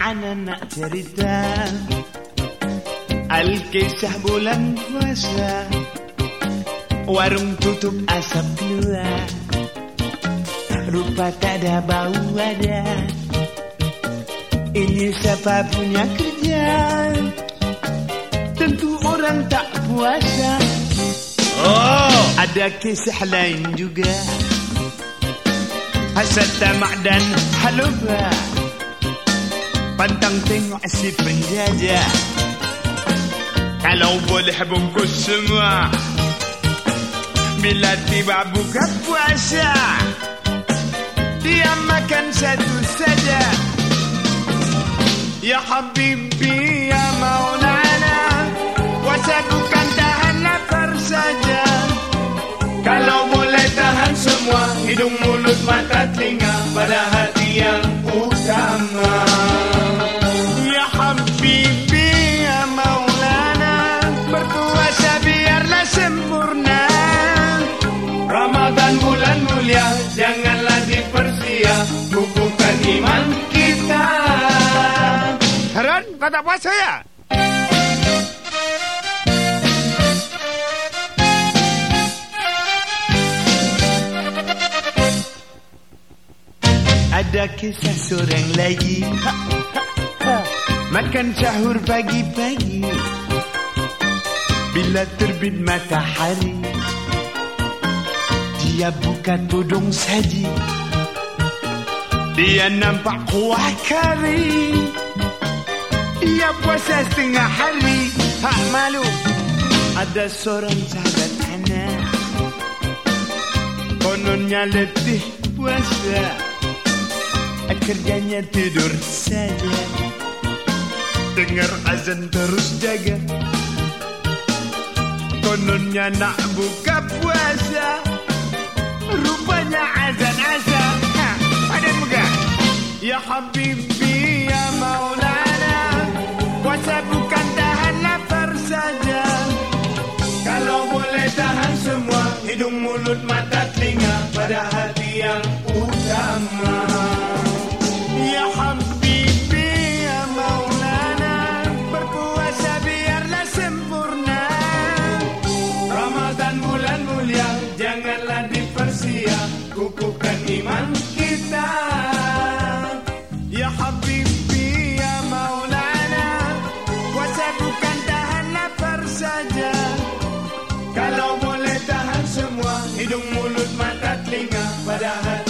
Anak nak cerita. Alkisah bulan puasa. Warung tutup asap keluar Rupa tak ada bau ada. Ini siapa punya kerja? Tentu orang tak puasa. Oh. Ada kisah lain juga. Hasad tamak dan haluba Pantang tengok si penjajah Kalau boleh bungkus semua. Bila tiba buka puasa Dia makan satu saja. Ya Habibi ya Maulana Puasa bukan tahan lapar saja. Kalau boleh tahan semua Hidung, mulut, mata, telinga Pada Tak puasa ya? Ada kisah seorang lagi. Makan sahur pagi-pagi. Bila terbit matahari Dia buka tudung saji. Dia nampak kuah kari Puasa setengah hari. Hak malu. Ada seorang sahabat anak Kononnya letih puasa. Kerjanya tidur saja. Dengar azan terus jaga. Kononnya nak buka puasa. Rupanya azan-azan. Padan muka Ya Habibi Kukuhkan iman kita. Ya ya Maulana. Puasa bukan tahan lapar saja. Kalau boleh tahan semua Hidung, mulut, mata, telinga Pada hati